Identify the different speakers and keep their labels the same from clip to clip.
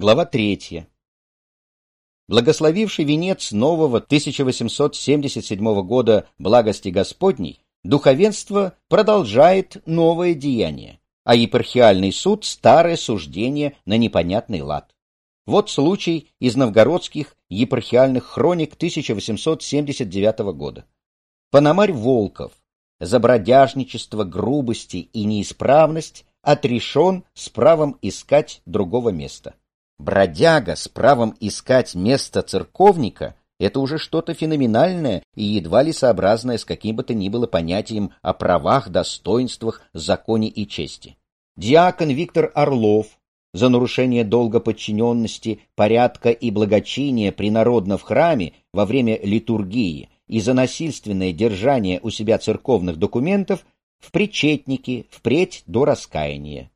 Speaker 1: Глава 3. Благословивший венец нового 1877 года благости Господней, духовенство продолжает новое деяние, а епархиальный суд — старое суждение на непонятный лад. Вот случай из новгородских епархиальных хроник 1879 года. Пономарь Волков за бродяжничество, грубости и неисправность отрешен с правом искать другого места. Бродяга с правом искать место церковника — это уже что-то феноменальное и едва ли сообразное с каким бы то ни было понятием о правах, достоинствах, законе и чести. Диакон Виктор Орлов за нарушение долга подчиненности, порядка и благочиния принародно в храме во время литургии и за насильственное держание у себя церковных документов в причетники впредь до раскаяния.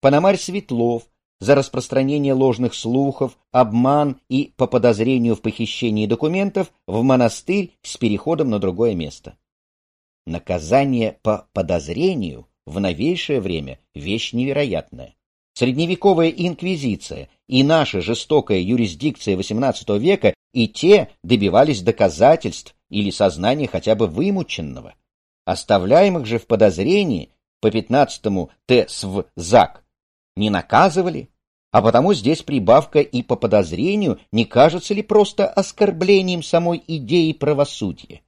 Speaker 1: Пономарь Светлов за распространение ложных слухов, обман и по подозрению в похищении документов в монастырь с переходом на другое место. Наказание по подозрению в новейшее время — вещь невероятная. Средневековая инквизиция и наша жестокая юрисдикция XVIII века и те добивались доказательств или сознания хотя бы вымученного. Оставляемых же в подозрении по 15-му ТСВ ЗАК не наказывали, а потому здесь прибавка и по подозрению не кажется ли просто оскорблением самой идеи правосудия.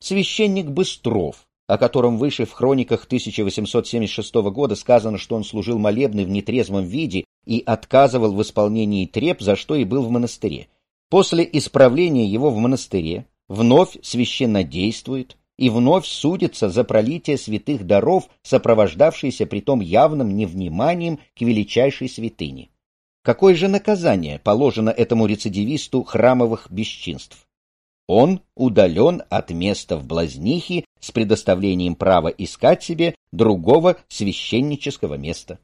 Speaker 1: Священник Быстров, о котором выше в хрониках 1876 года сказано, что он служил молебны в нетрезвом виде и отказывал в исполнении треп, за что и был в монастыре. После исправления его в монастыре вновь священно действует и вновь судится за пролитие святых даров, сопровождавшиеся притом явным невниманием к величайшей святыне. Какое же наказание положено этому рецидивисту храмовых бесчинств? Он удален от места в Блазнихе с предоставлением права искать себе другого священнического места.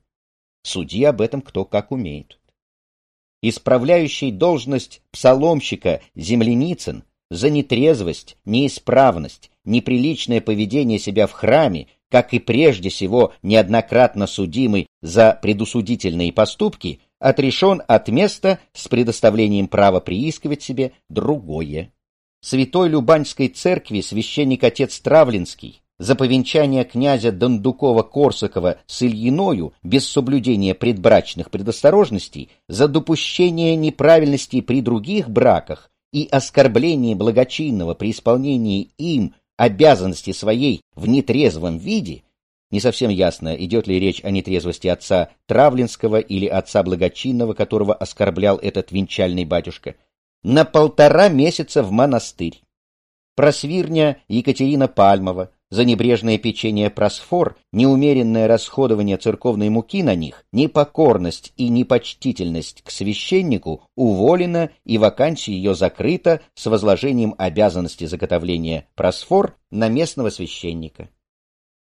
Speaker 1: Суди об этом кто как умеет. Исправляющий должность псаломщика Земляницын за нетрезвость, неисправность, неприличное поведение себя в храме, как и прежде всего неоднократно судимый за предусудительные поступки, отрешен от места с предоставлением права приискивать себе другое. Святой Любанской церкви священник-отец Травлинский за повенчание князя Дондукова-Корсакова с Ильиною без соблюдения предбрачных предосторожностей, за допущение неправильностей при других браках и оскорбление благочинного при исполнении им обязанности своей в нетрезвом виде, не совсем ясно, идет ли речь о нетрезвости отца Травлинского или отца Благочинного, которого оскорблял этот венчальный батюшка, на полтора месяца в монастырь. Просвирня Екатерина Пальмова за небрежное печенье просфор, неумеренное расходование церковной муки на них, непокорность и непочтительность к священнику уволена и вакансия ее закрыта с возложением обязанности заготовления просфор на местного священника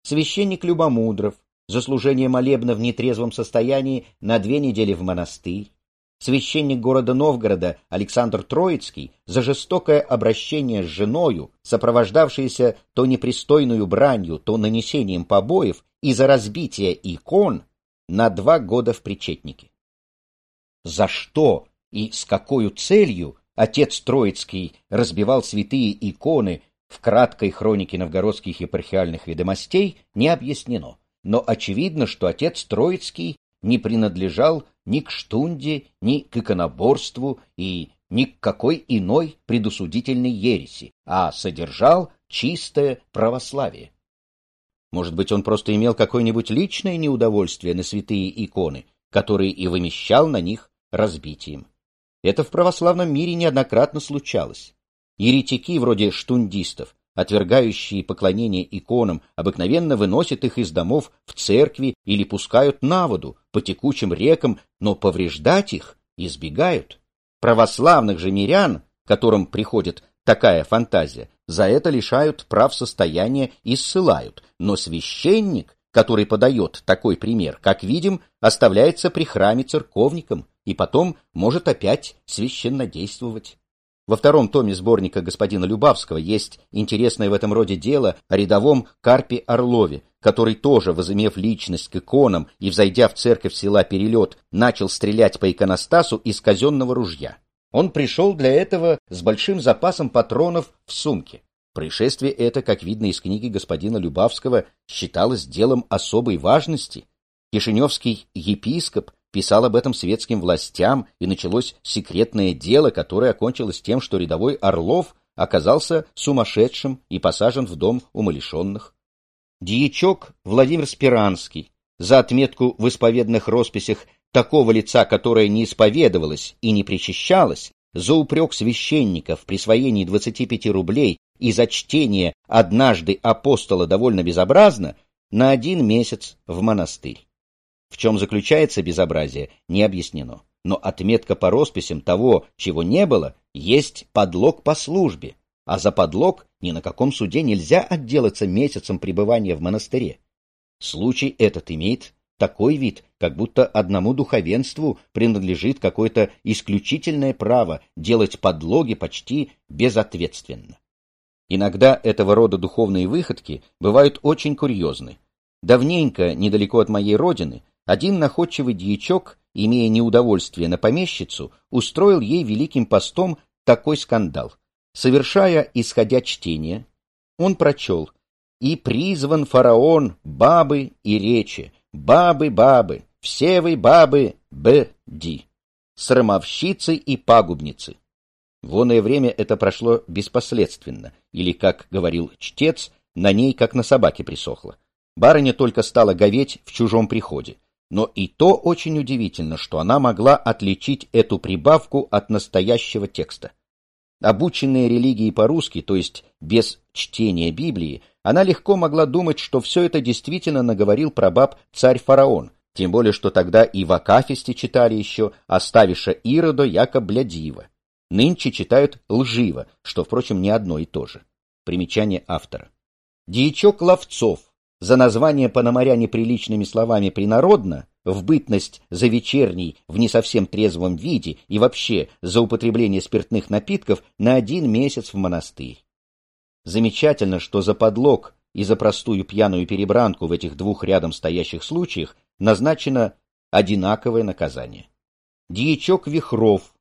Speaker 1: священник Любомудров за служение молебна в нетрезвом состоянии на две недели в монастырь, священник города Новгорода Александр Троицкий за жестокое обращение с женою, сопровождавшееся то непристойную бранью, то нанесением побоев и за разбитие икон на два года в причетнике. За что и с какой целью отец Троицкий разбивал святые иконы в краткой хронике новгородских епархиальных ведомостей не объяснено, но очевидно, что отец Троицкий не принадлежал ни к штунде, ни к иконоборству и ни к какой иной предусудительной ереси, а содержал чистое православие. Может быть, он просто имел какое-нибудь личное неудовольствие на святые иконы, которые и вымещал на них разбитием. Это в православном мире неоднократно случалось. Еретики вроде штундистов, отвергающие поклонение иконам, обыкновенно выносят их из домов в церкви или пускают на воду по текучим рекам, но повреждать их избегают. Православных же мирян, которым приходит такая фантазия, за это лишают прав состояния и ссылают, но священник, который подает такой пример, как видим, оставляется при храме церковником и потом может опять священнодействовать. Во втором томе сборника господина Любавского есть интересное в этом роде дело о рядовом Карпе Орлове, который тоже, возымев личность к иконам и взойдя в церковь села Перелет, начал стрелять по иконостасу из казенного ружья. Он пришел для этого с большим запасом патронов в сумке. Происшествие это, как видно из книги господина Любавского, считалось делом особой важности. Кишиневский епископ писал об этом светским властям, и началось секретное дело, которое окончилось тем, что рядовой Орлов оказался сумасшедшим и посажен в дом умалишенных. Дьячок Владимир Спиранский за отметку в исповедных росписях такого лица, которое не исповедовалось и не причащалось, за упрек священника в присвоении 25 рублей и за чтение «Однажды апостола довольно безобразно» на один месяц в монастырь. В чем заключается безобразие, не объяснено. Но отметка по росписям того, чего не было, есть подлог по службе, а за подлог ни на каком суде нельзя отделаться месяцем пребывания в монастыре. Случай этот имеет такой вид, как будто одному духовенству принадлежит какое-то исключительное право делать подлоги почти безответственно. Иногда этого рода духовные выходки бывают очень курьезны. Давненько, недалеко от моей родины, один находчивый дьячок, имея неудовольствие на помещицу, устроил ей великим постом такой скандал. Совершая, исходя чтение, он прочел «И призван фараон бабы и речи, бабы-бабы, все вы бабы, б-ди, срамовщицы и пагубницы». В оное время это прошло беспоследственно, или, как говорил чтец, на ней, как на собаке присохло. Барыня только стала говеть в чужом приходе. Но и то очень удивительно, что она могла отличить эту прибавку от настоящего текста. Обученная религией по-русски, то есть без чтения Библии, она легко могла думать, что все это действительно наговорил прабаб царь-фараон, тем более, что тогда и в Акафисте читали еще «оставиша Ирода, яко блядива». Нынче читают лживо, что, впрочем, не одно и то же. Примечание автора. Дьячок Ловцов, за название Пономаря неприличными словами принародно, в бытность за вечерний в не совсем трезвом виде и вообще за употребление спиртных напитков на один месяц в монастырь. Замечательно, что за подлог и за простую пьяную перебранку в этих двух рядом стоящих случаях назначено одинаковое наказание. Дьячок Вихров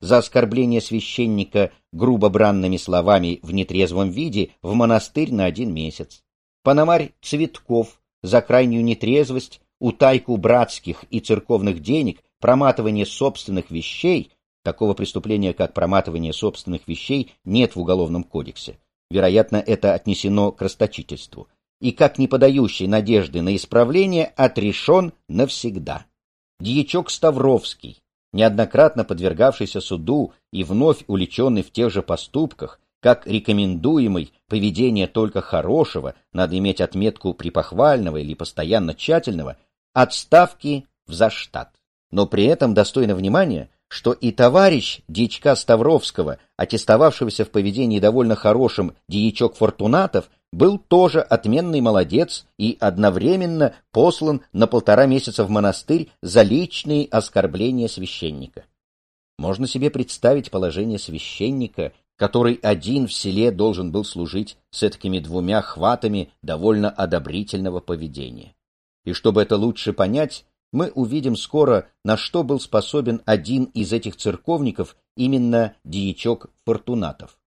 Speaker 1: за оскорбление священника грубо бранными словами в нетрезвом виде в монастырь на один месяц. Пономарь Цветков за крайнюю нетрезвость, утайку братских и церковных денег, проматывание собственных вещей, такого преступления, как проматывание собственных вещей, нет в Уголовном кодексе. Вероятно, это отнесено к расточительству. И как не подающий надежды на исправление, отрешен навсегда. Дьячок Ставровский, неоднократно подвергавшийся суду и вновь уличенный в тех же поступках, как рекомендуемый поведение только хорошего, надо иметь отметку припохвального или постоянно тщательного, отставки в заштат. Но при этом достойно внимания, что и товарищ дьячка Ставровского, аттестовавшегося в поведении довольно хорошим дьячок Фортунатов, был тоже отменный молодец и одновременно послан на полтора месяца в монастырь за личные оскорбления священника. Можно себе представить положение священника, который один в селе должен был служить с этими двумя хватами довольно одобрительного поведения. И чтобы это лучше понять, мы увидим скоро, на что был способен один из этих церковников, именно дьячок Фортунатов.